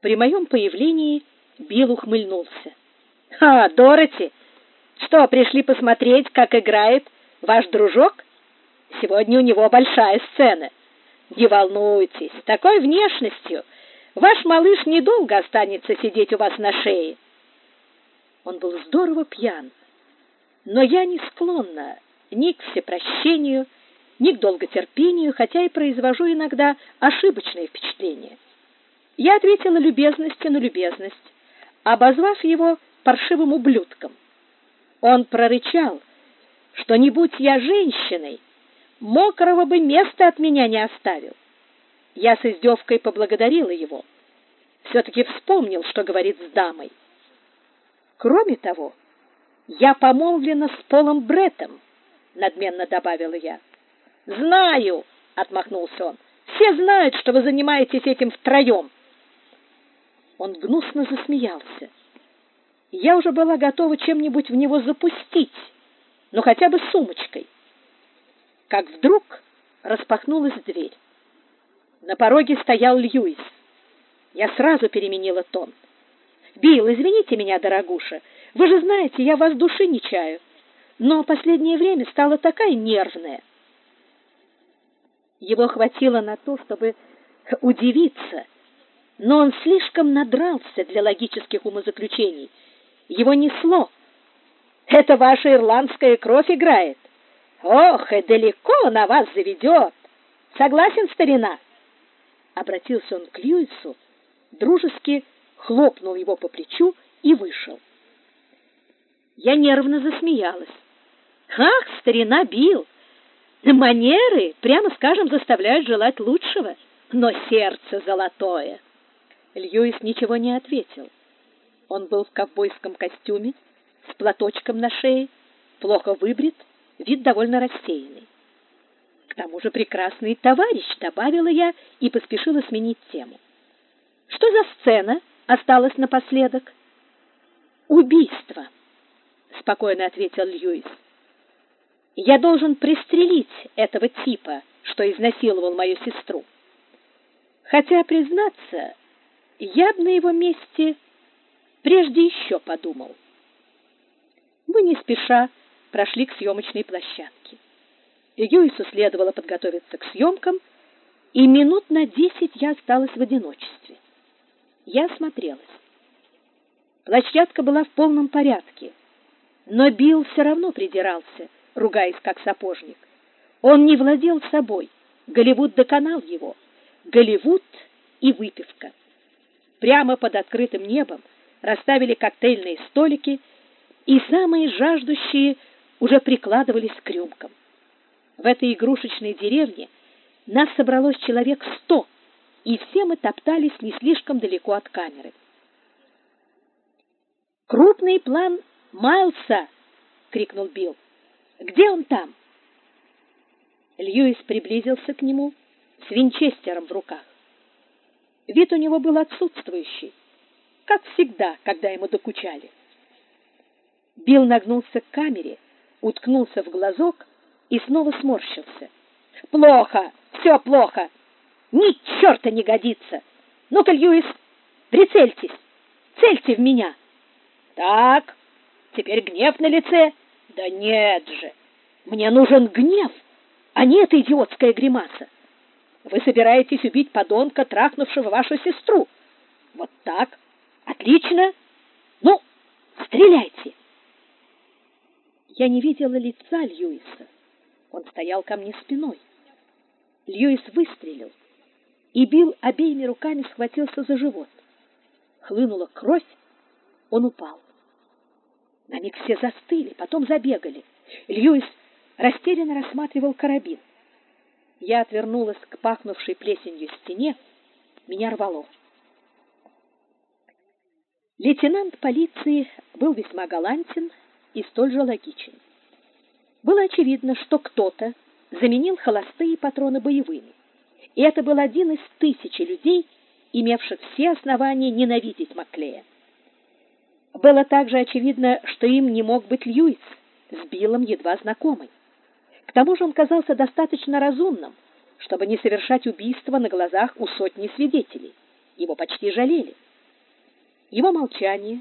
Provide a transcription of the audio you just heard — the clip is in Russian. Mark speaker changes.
Speaker 1: При моем появлении Билл ухмыльнулся. «А, Дороти, что, пришли посмотреть, как играет ваш дружок? Сегодня у него большая сцена. Не волнуйтесь, такой внешностью ваш малыш недолго останется сидеть у вас на шее». Он был здорово пьян, но я не склонна ни к всепрощению, ни к долготерпению, хотя и произвожу иногда ошибочные впечатления. Я ответила любезностью на любезность, обозвав его паршивым ублюдком. Он прорычал, что не будь я женщиной, мокрого бы места от меня не оставил. Я с издевкой поблагодарила его. Все-таки вспомнил, что говорит с дамой. Кроме того, я помолвлена с Полом Бреттом, надменно добавила я. Знаю, отмахнулся он. Все знают, что вы занимаетесь этим втроем. Он гнусно засмеялся. Я уже была готова чем-нибудь в него запустить, но хотя бы сумочкой. Как вдруг распахнулась дверь. На пороге стоял Льюис. Я сразу переменила тон. «Билл, извините меня, дорогуша, вы же знаете, я вас души не чаю, но последнее время стала такая нервная». Его хватило на то, чтобы удивиться — но он слишком надрался для логических умозаключений. Его несло. Это ваша ирландская кровь играет. Ох, и далеко на вас заведет. Согласен, старина? Обратился он к Льюису, дружески хлопнул его по плечу и вышел. Я нервно засмеялась. Ах, старина Билл! Манеры, прямо скажем, заставляют желать лучшего, но сердце золотое. Льюис ничего не ответил. Он был в ковбойском костюме, с платочком на шее, плохо выбрит, вид довольно рассеянный. К тому же прекрасный товарищ, добавила я и поспешила сменить тему. Что за сцена осталась напоследок? Убийство, спокойно ответил Льюис. Я должен пристрелить этого типа, что изнасиловал мою сестру. Хотя, признаться, я бы на его месте прежде еще подумал. Мы не спеша прошли к съемочной площадке. Юису следовало подготовиться к съемкам, и минут на десять я осталась в одиночестве. Я осмотрелась. Площадка была в полном порядке, но Билл все равно придирался, ругаясь как сапожник. Он не владел собой. Голливуд доконал его. Голливуд и выпивка прямо под открытым небом расставили коктейльные столики, и самые жаждущие уже прикладывались к рюмкам. В этой игрушечной деревне нас собралось человек сто, и все мы топтались не слишком далеко от камеры. «Крупный план Майлса!» — крикнул Билл. «Где он там?» Льюис приблизился к нему с винчестером в руках. Вид у него был отсутствующий, как всегда, когда ему докучали. Билл нагнулся к камере, уткнулся в глазок и снова сморщился. «Плохо! Все плохо! Ни черта не годится! Ну-ка, Льюис, прицельтесь! Цельте в меня!» «Так, теперь гнев на лице?» «Да нет же! Мне нужен гнев, а не эта идиотская гримаса!» Вы собираетесь убить подонка, трахнувшего вашу сестру. Вот так. Отлично. Ну, стреляйте. Я не видела лица Льюиса. Он стоял ко мне спиной. Льюис выстрелил и бил обеими руками схватился за живот. Хлынула кровь, он упал. На миг все застыли, потом забегали. Льюис растерянно рассматривал карабин. Я отвернулась к пахнувшей плесенью стене, меня рвало. Лейтенант полиции был весьма галантен и столь же логичен. Было очевидно, что кто-то заменил холостые патроны боевыми, и это был один из тысячи людей, имевших все основания ненавидеть Маклея. Было также очевидно, что им не мог быть Льюис, с Биллом едва знакомый. К тому же он казался достаточно разумным, чтобы не совершать убийство на глазах у сотни свидетелей. Его почти жалели. Его молчание